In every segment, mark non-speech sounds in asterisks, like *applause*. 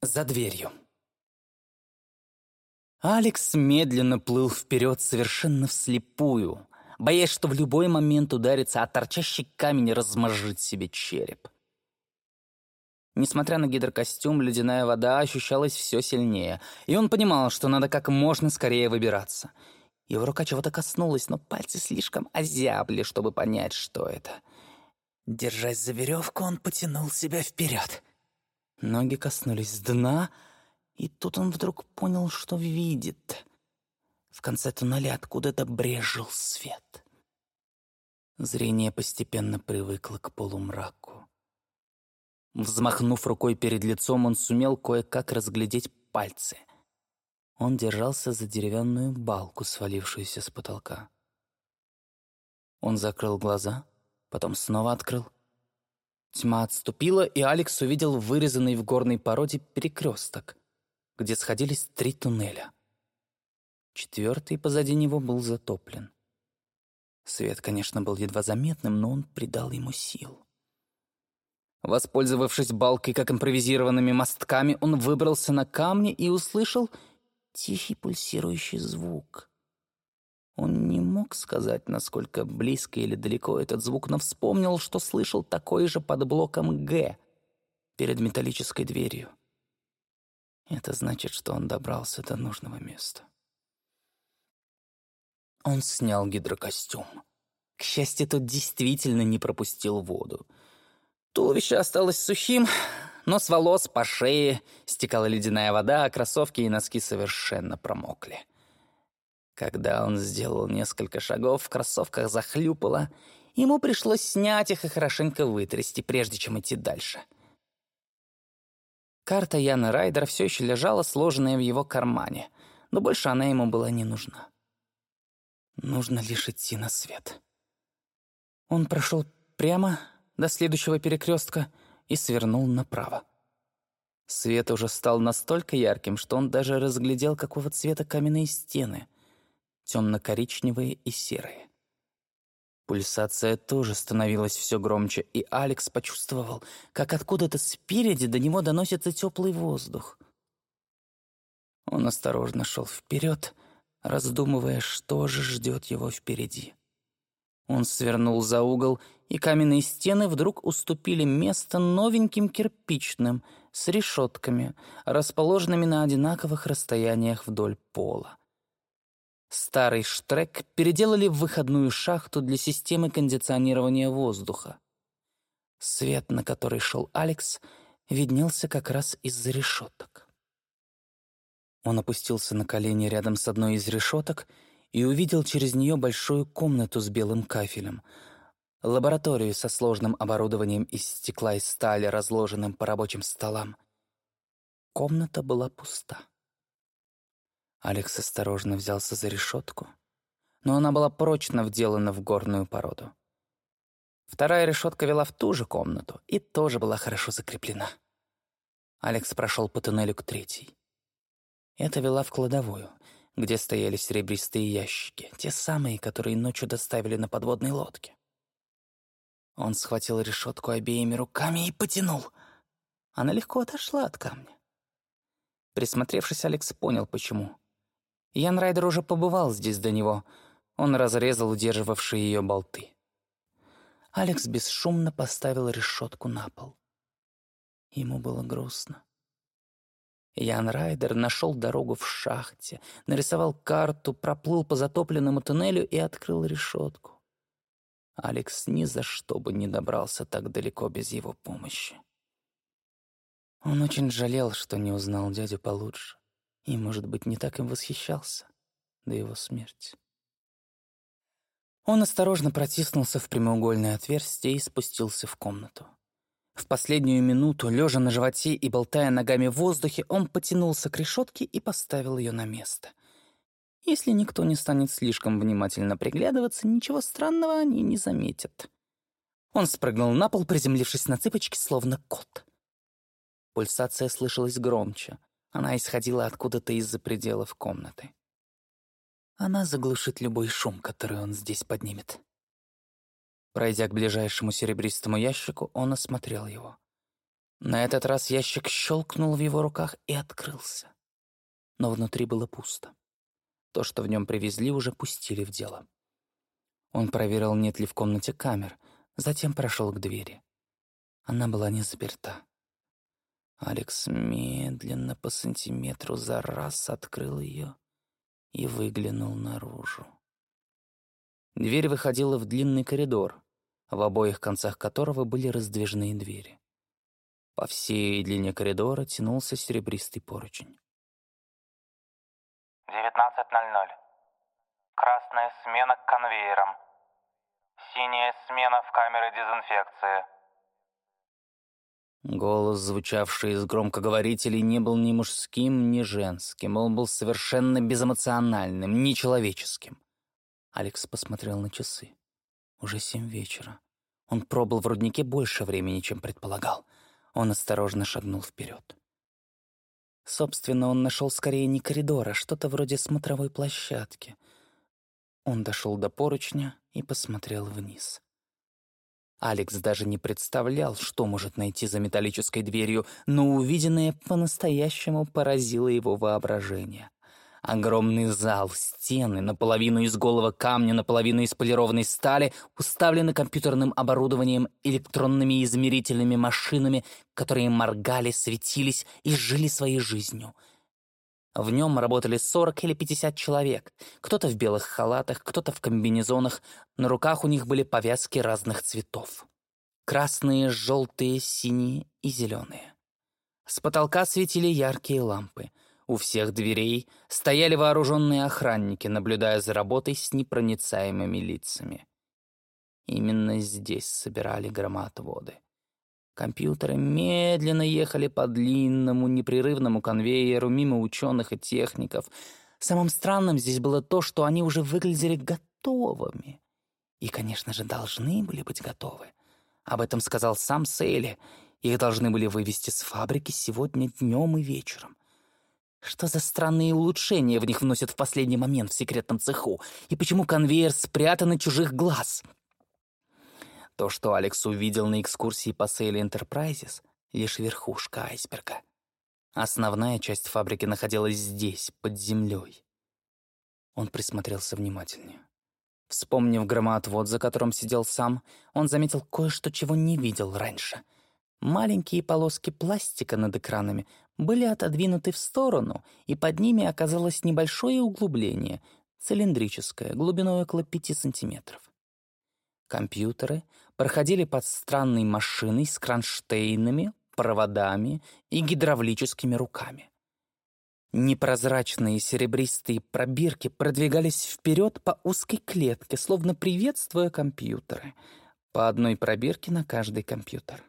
За дверью. Алекс медленно плыл вперед совершенно вслепую, боясь, что в любой момент ударится, а торчащий камень размажет себе череп. Несмотря на гидрокостюм, ледяная вода ощущалась все сильнее, и он понимал, что надо как можно скорее выбираться. Его рука чего-то коснулась, но пальцы слишком озябли, чтобы понять, что это. Держась за веревку, он потянул себя вперед. Ноги коснулись дна, и тут он вдруг понял, что видит. В конце туннеля откуда-то брежил свет. Зрение постепенно привыкло к полумраку. Взмахнув рукой перед лицом, он сумел кое-как разглядеть пальцы. Он держался за деревянную балку, свалившуюся с потолка. Он закрыл глаза, потом снова открыл — Тьма отступила, и Алекс увидел вырезанный в горной породе перекресток, где сходились три туннеля. Четвертый позади него был затоплен. Свет, конечно, был едва заметным, но он придал ему сил. Воспользовавшись балкой как импровизированными мостками, он выбрался на камни и услышал тихий пульсирующий звук. Он не мог сказать, насколько близко или далеко этот звук, но вспомнил, что слышал такой же под блоком «Г» перед металлической дверью. Это значит, что он добрался до нужного места. Он снял гидрокостюм. К счастью, тот действительно не пропустил воду. Туловище осталось сухим, но с волос по шее стекала ледяная вода, а кроссовки и носки совершенно промокли. Когда он сделал несколько шагов, в кроссовках захлюпало, ему пришлось снять их и хорошенько вытрясти, прежде чем идти дальше. Карта Яна Райдера все еще лежала, сложенная в его кармане, но больше она ему была не нужна. Нужно лишь идти на свет. Он прошел прямо до следующего перекрестка и свернул направо. Свет уже стал настолько ярким, что он даже разглядел, какого цвета каменные стены — темно-коричневые и серые. Пульсация тоже становилась все громче, и Алекс почувствовал, как откуда-то спереди до него доносится теплый воздух. Он осторожно шел вперед, раздумывая, что же ждет его впереди. Он свернул за угол, и каменные стены вдруг уступили место новеньким кирпичным с решетками, расположенными на одинаковых расстояниях вдоль пола. Старый штрек переделали в выходную шахту для системы кондиционирования воздуха. Свет, на который шел Алекс, виднелся как раз из-за решеток. Он опустился на колени рядом с одной из решеток и увидел через нее большую комнату с белым кафелем, лабораторию со сложным оборудованием из стекла и стали, разложенным по рабочим столам. Комната была пуста. Алекс осторожно взялся за решетку, но она была прочно вделана в горную породу. Вторая решетка вела в ту же комнату и тоже была хорошо закреплена. Алекс прошел по туннелю к третьей. Это вела в кладовую, где стояли серебристые ящики, те самые, которые ночью доставили на подводной лодке. Он схватил решетку обеими руками и потянул. Она легко отошла от камня. Присмотревшись, Алекс понял, почему. Ян Райдер уже побывал здесь до него. Он разрезал удерживавшие ее болты. Алекс бесшумно поставил решетку на пол. Ему было грустно. Ян Райдер нашел дорогу в шахте, нарисовал карту, проплыл по затопленному туннелю и открыл решетку. Алекс ни за что бы не добрался так далеко без его помощи. Он очень жалел, что не узнал дядю получше и, может быть, не так им восхищался до его смерти. Он осторожно протиснулся в прямоугольное отверстие и спустился в комнату. В последнюю минуту, лежа на животе и болтая ногами в воздухе, он потянулся к решетке и поставил ее на место. Если никто не станет слишком внимательно приглядываться, ничего странного они не заметят. Он спрыгнул на пол, приземлившись на цыпочки, словно кот. Пульсация слышалась громче. Она исходила откуда-то из-за пределов комнаты. Она заглушит любой шум, который он здесь поднимет. Пройдя к ближайшему серебристому ящику, он осмотрел его. На этот раз ящик щелкнул в его руках и открылся. Но внутри было пусто. То, что в нем привезли, уже пустили в дело. Он проверил, нет ли в комнате камер, затем прошел к двери. Она была не заперта. Алекс медленно по сантиметру за раз открыл ее и выглянул наружу. Дверь выходила в длинный коридор, в обоих концах которого были раздвижные двери. По всей длине коридора тянулся серебристый поручень. «19.00. Красная смена к конвейерам. Синяя смена в камеры дезинфекции». Голос, звучавший из громкоговорителей, не был ни мужским, ни женским. Он был совершенно безэмоциональным, нечеловеческим. Алекс посмотрел на часы. Уже семь вечера. Он пробыл в руднике больше времени, чем предполагал. Он осторожно шагнул вперед. Собственно, он нашел скорее не коридор, а что-то вроде смотровой площадки. Он дошел до поручня и посмотрел вниз. Алекс даже не представлял, что может найти за металлической дверью, но увиденное по-настоящему поразило его воображение. Огромный зал, стены, наполовину из голого камня, наполовину из полированной стали, уставлены компьютерным оборудованием, электронными измерительными машинами, которые моргали, светились и жили своей жизнью. В нем работали 40 или 50 человек. Кто-то в белых халатах, кто-то в комбинезонах. На руках у них были повязки разных цветов. Красные, желтые, синие и зеленые. С потолка светили яркие лампы — у всех дверей стояли вооруженные охранники, наблюдая за работой с непроницаемыми лицами. Именно здесь собирали громоотводы. Компьютеры медленно ехали по длинному, непрерывному конвейеру мимо ученых и техников. Самым странным здесь было то, что они уже выглядели готовыми. И, конечно же, должны были быть готовы. Об этом сказал сам Сейли. Их должны были вывести с фабрики сегодня днем и вечером. Что за странные улучшения в них вносят в последний момент в секретном цеху? И почему конвейер спрятан от чужих глаз? То, что Алекс увидел на экскурсии по Сейли Enterprises, лишь верхушка айсберга. Основная часть фабрики находилась здесь, под землей. Он присмотрелся внимательнее. Вспомнив громоотвод, за которым сидел сам, он заметил кое-что, чего не видел раньше. Маленькие полоски пластика над экранами были отодвинуты в сторону, и под ними оказалось небольшое углубление, цилиндрическое, глубиной около 5 сантиметров. Компьютеры проходили под странной машиной с кронштейнами, проводами и гидравлическими руками. Непрозрачные серебристые пробирки продвигались вперед по узкой клетке, словно приветствуя компьютеры. По одной пробирке на каждый компьютер.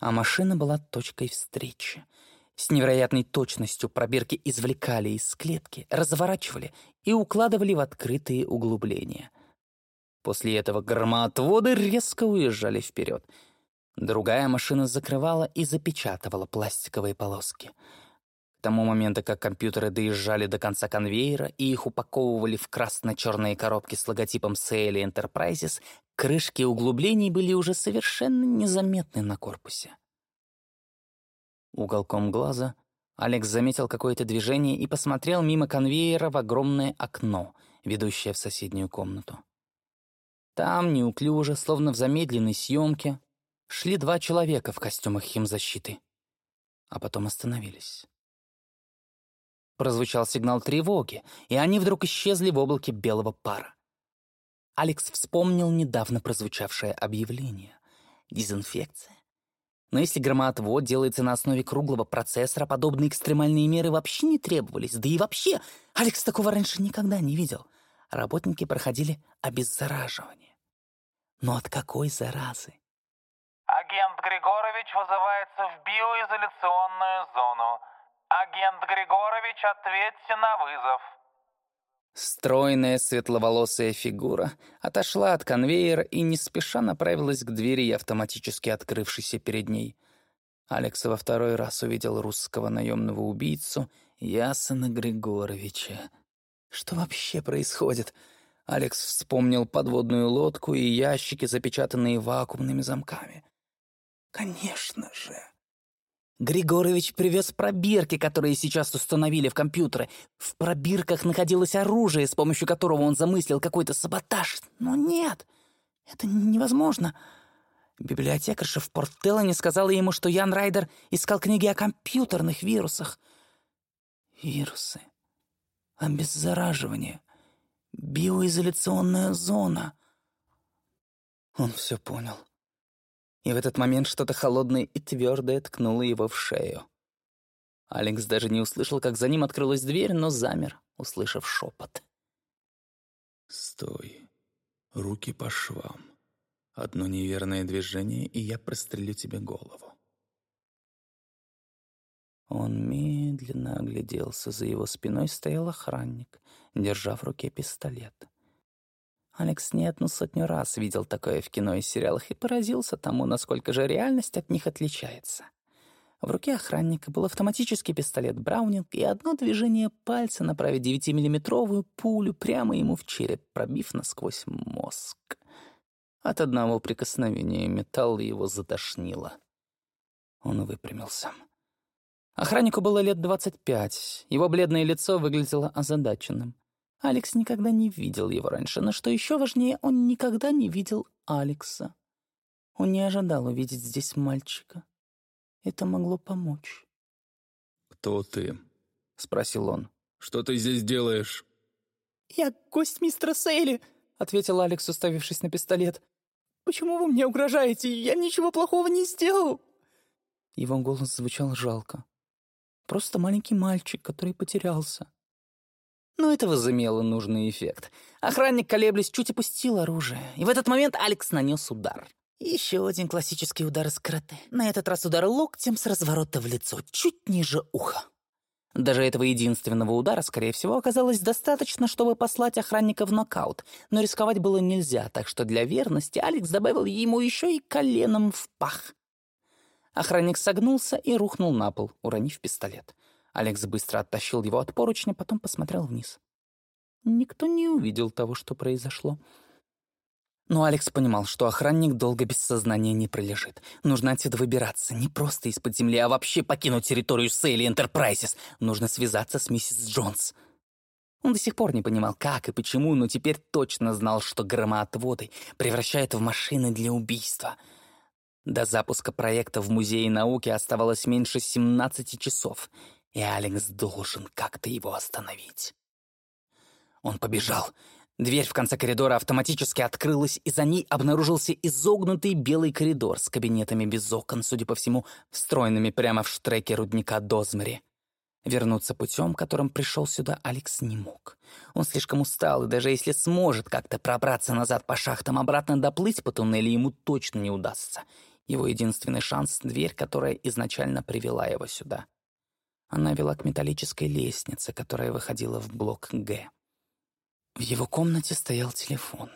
А машина была точкой встречи — с невероятной точностью пробирки извлекали из клетки, разворачивали и укладывали в открытые углубления. После этого громоотводы резко уезжали вперед. Другая машина закрывала и запечатывала пластиковые полоски. К тому моменту, как компьютеры доезжали до конца конвейера и их упаковывали в красно-черные коробки с логотипом Sally Enterprises, крышки углублений были уже совершенно незаметны на корпусе. Уголком глаза Алекс заметил какое-то движение и посмотрел мимо конвейера в огромное окно, ведущее в соседнюю комнату. Там, неуклюже, словно в замедленной съемке, шли два человека в костюмах химзащиты, а потом остановились. Прозвучал сигнал тревоги, и они вдруг исчезли в облаке белого пара. Алекс вспомнил недавно прозвучавшее объявление. Дезинфекция но если громоотвод делается на основе круглого процессора, подобные экстремальные меры вообще не требовались. Да и вообще, Алекс такого раньше никогда не видел. Работники проходили обеззараживание. Но от какой заразы? Агент Григорович вызывается в биоизоляционную зону. Агент Григорович, ответьте на вызов. Стройная светловолосая фигура отошла от конвейера и не спеша направилась к двери, автоматически открывшейся перед ней. Алекс во второй раз увидел русского наемного убийцу Ясена Григоровича. Что вообще происходит? Алекс вспомнил подводную лодку и ящики, запечатанные вакуумными замками. Конечно же, Григорович привез пробирки, которые сейчас установили в компьютеры. В пробирках находилось оружие, с помощью которого он замыслил какой-то саботаж. Но нет, это невозможно. Библиотекарша в Порт-Теллане сказала ему, что Ян Райдер искал книги о компьютерных вирусах. Вирусы. Обеззараживание. Биоизоляционная зона. Он все понял. И в этот момент что-то холодное и твердое ткнуло его в шею. Алекс даже не услышал, как за ним открылась дверь, но замер, услышав шепот. «Стой. Руки по швам. Одно неверное движение, и я прострелю тебе голову». Он медленно огляделся. За его спиной стоял охранник, держа в руке пистолет. Алекс не одну сотню раз видел такое в кино и сериалах и поразился тому, насколько же реальность от них отличается. В руке охранника был автоматический пистолет Браунинг и одно движение пальца направить 9-миллиметровую пулю прямо ему в череп, пробив насквозь мозг. От одного прикосновения металла его затошнило. Он выпрямился. Охраннику было лет двадцать пять. Его бледное лицо выглядело озадаченным. Алекс никогда не видел его раньше, но что еще важнее, он никогда не видел Алекса. Он не ожидал увидеть здесь мальчика. Это могло помочь. «Кто ты?» — спросил он. «Что ты здесь делаешь?» «Я гость мистера Сейли», — ответил Алекс, уставившись на пистолет. «Почему вы мне угрожаете? Я ничего плохого не сделал». Его голос звучал жалко. Просто маленький мальчик, который потерялся. Но это возымело нужный эффект. Охранник, колеблясь, чуть опустил оружие. И в этот момент Алекс нанес удар. Еще один классический удар из карате. На этот раз удар локтем с разворота в лицо, чуть ниже уха. Даже этого единственного удара, скорее всего, оказалось достаточно, чтобы послать охранника в нокаут, но рисковать было нельзя, так что для верности Алекс добавил ему еще и коленом в пах. Охранник согнулся и рухнул на пол, уронив пистолет. Алекс быстро оттащил его от поручня, потом посмотрел вниз. Никто не увидел того, что произошло. Но Алекс понимал, что охранник долго без сознания не пролежит. Нужно отсюда выбираться, не просто из-под земли, а вообще покинуть территорию Сейли Энтерпрайзес. Нужно связаться с миссис Джонс. Он до сих пор не понимал, как и почему, но теперь точно знал, что громоотводы превращают в машины для убийства. До запуска проекта в Музее науки оставалось меньше 17 часов — и Алекс должен как-то его остановить. Он побежал. Дверь в конце коридора автоматически открылась, и за ней обнаружился изогнутый белый коридор с кабинетами без окон, судя по всему, встроенными прямо в штреке рудника Дозмери. Вернуться путем, которым пришел сюда, Алекс не мог. Он слишком устал, и даже если сможет как-то пробраться назад по шахтам, обратно доплыть по туннелю ему точно не удастся. Его единственный шанс — дверь, которая изначально привела его сюда. Она вела к металлической лестнице, которая выходила в блок «Г». В его комнате стоял телефон.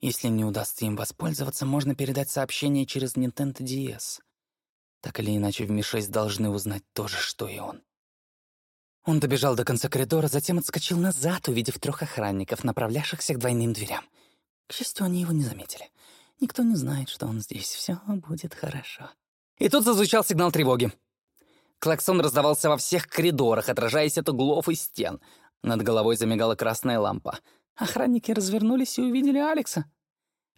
Если не удастся им воспользоваться, можно передать сообщение через Nintendo DS. Так или иначе, в Ми-6 должны узнать то же, что и он. Он добежал до конца коридора, затем отскочил назад, увидев трех охранников, направлявшихся к двойным дверям. К счастью, они его не заметили. Никто не знает, что он здесь. Все будет хорошо. И тут зазвучал сигнал тревоги. Клаксон раздавался во всех коридорах, отражаясь от углов и стен. Над головой замигала красная лампа. Охранники развернулись и увидели Алекса.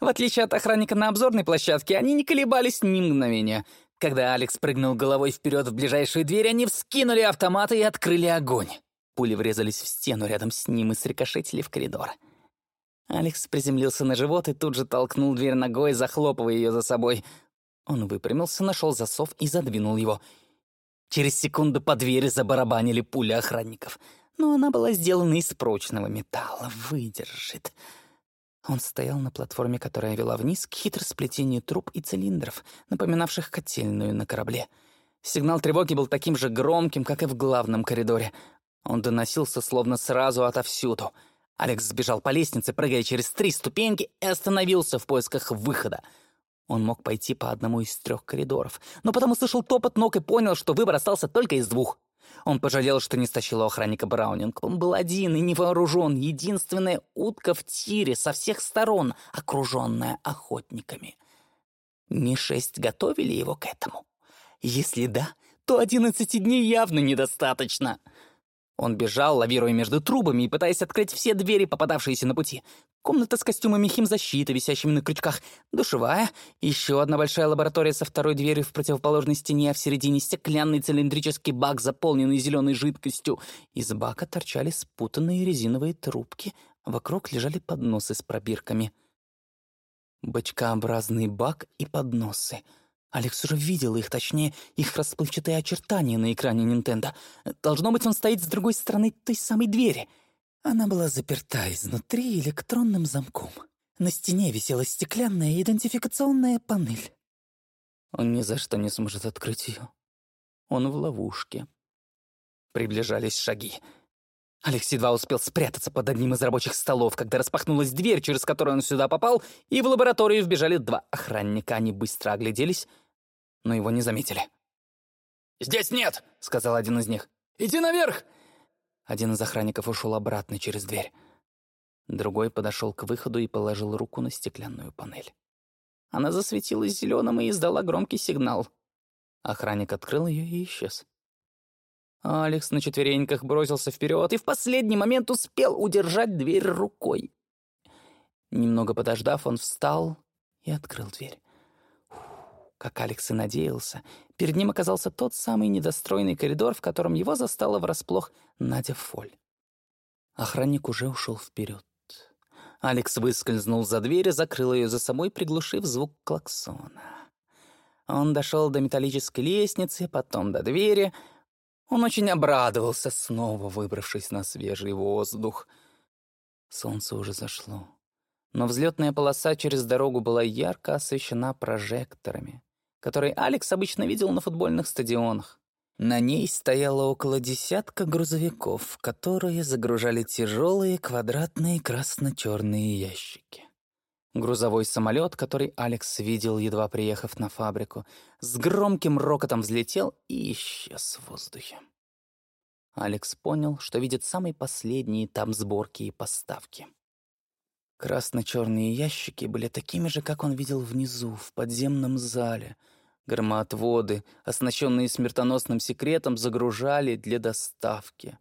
В отличие от охранника на обзорной площадке, они не колебались ни мгновения. Когда Алекс прыгнул головой вперед в ближайшую дверь, они вскинули автоматы и открыли огонь. Пули врезались в стену рядом с ним и срикошетили в коридор. Алекс приземлился на живот и тут же толкнул дверь ногой, захлопывая ее за собой. Он выпрямился, нашел засов и задвинул его — Через секунду по двери забарабанили пули охранников. Но она была сделана из прочного металла, выдержит. Он стоял на платформе, которая вела вниз к хитросплетению труб и цилиндров, напоминавших котельную на корабле. Сигнал тревоги был таким же громким, как и в главном коридоре. Он доносился словно сразу отовсюду. Алекс сбежал по лестнице, прыгая через три ступеньки, и остановился в поисках выхода — он мог пойти по одному из трех коридоров, но потом услышал топот ног и понял, что выбор остался только из двух. Он пожалел, что не стащил охранника Браунинг. Он был один и не вооружен, единственная утка в тире со всех сторон, окруженная охотниками. Ми-6 готовили его к этому? Если да, то одиннадцати дней явно недостаточно. Он бежал, лавируя между трубами и пытаясь открыть все двери, попадавшиеся на пути. Комната с костюмами химзащиты, висящими на крючках, душевая, еще одна большая лаборатория со второй дверью в противоположной стене, а в середине стеклянный цилиндрический бак, заполненный зеленой жидкостью. Из бака торчали спутанные резиновые трубки, вокруг лежали подносы с пробирками. Бочкообразный бак и подносы — Алекс уже видел их, точнее, их расплывчатые очертания на экране Нинтендо. Должно быть, он стоит с другой стороны той самой двери. Она была заперта изнутри электронным замком. На стене висела стеклянная идентификационная панель. Он ни за что не сможет открыть ее. Он в ловушке. Приближались шаги. Алекс едва успел спрятаться под одним из рабочих столов, когда распахнулась дверь, через которую он сюда попал, и в лабораторию вбежали два охранника. Они быстро огляделись — но его не заметили. «Здесь нет!» — сказал один из них. «Иди наверх!» Один из охранников ушел обратно через дверь. Другой подошел к выходу и положил руку на стеклянную панель. Она засветилась зеленым и издала громкий сигнал. Охранник открыл ее и исчез. Алекс на четвереньках бросился вперед и в последний момент успел удержать дверь рукой. Немного подождав, он встал и открыл дверь. Как Алекс и надеялся, перед ним оказался тот самый недостроенный коридор, в котором его застала врасплох Надя Фоль. Охранник уже ушел вперед. Алекс выскользнул за дверь и закрыл ее за собой, приглушив звук клаксона. Он дошел до металлической лестницы, потом до двери. Он очень обрадовался, снова выбравшись на свежий воздух. Солнце уже зашло, но взлетная полоса через дорогу была ярко освещена прожекторами который Алекс обычно видел на футбольных стадионах. На ней стояло около десятка грузовиков, которые загружали тяжелые квадратные красно-черные ящики. Грузовой самолет, который Алекс видел, едва приехав на фабрику, с громким рокотом взлетел и исчез в воздухе. Алекс понял, что видит самый последний этап сборки и поставки. Красно-черные ящики были такими же, как он видел внизу, в подземном зале — Громоотводы, оснащенные смертоносным секретом, загружали для доставки.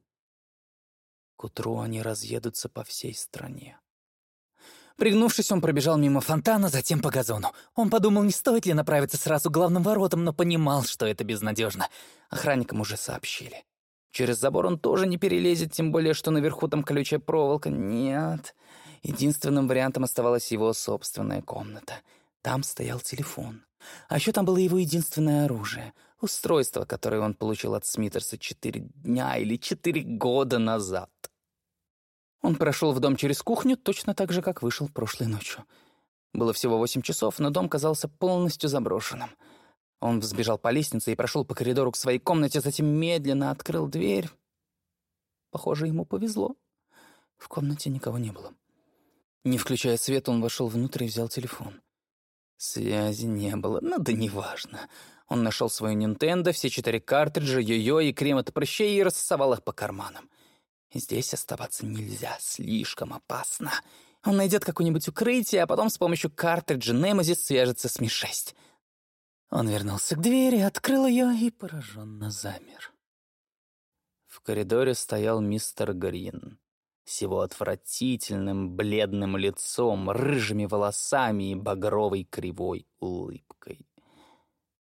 К утру они разъедутся по всей стране. Пригнувшись, он пробежал мимо фонтана, затем по газону. Он подумал, не стоит ли направиться сразу к главным воротам, но понимал, что это безнадежно. Охранникам уже сообщили. Через забор он тоже не перелезет, тем более, что наверху там колючая проволока. Нет. Единственным вариантом оставалась его собственная комната. Там стоял телефон. А еще там было его единственное оружие — устройство, которое он получил от Смитерса четыре дня или четыре года назад. Он прошел в дом через кухню точно так же, как вышел прошлой ночью. Было всего восемь часов, но дом казался полностью заброшенным. Он взбежал по лестнице и прошел по коридору к своей комнате, затем медленно открыл дверь. Похоже, ему повезло. В комнате никого не было. Не включая свет, он вошел внутрь и взял телефон. Связи не было, но да неважно. Он нашел свою Nintendo, все четыре картриджа, йо-йо и крем от прыщей и рассовал их по карманам. Здесь оставаться нельзя, слишком опасно. Он найдет какое-нибудь укрытие, а потом с помощью картриджа Немезис свяжется с Ми-6. Он вернулся к двери, открыл ее и пораженно замер. В коридоре стоял мистер Грин с его отвратительным бледным лицом, рыжими волосами и багровой кривой улыбкой.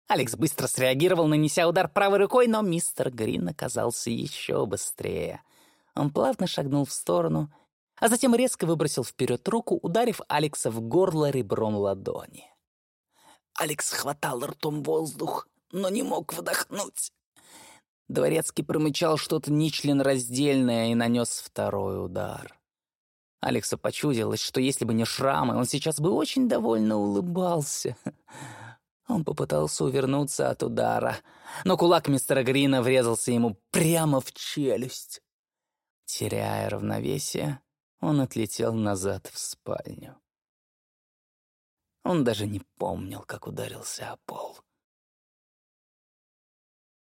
Алекс быстро среагировал, нанеся удар правой рукой, но мистер Грин оказался еще быстрее. Он плавно шагнул в сторону, а затем резко выбросил вперед руку, ударив Алекса в горло ребром ладони. Алекс хватал ртом воздух, но не мог вдохнуть. Дворецкий промычал что-то нечленораздельное и нанес второй удар. Алексу почудилось, что если бы не шрамы, он сейчас бы очень довольно улыбался. *laughs* Он попытался увернуться от удара, но кулак мистера Грина врезался ему прямо в челюсть. Теряя равновесие, он отлетел назад в спальню. Он даже не помнил, как ударился о пол.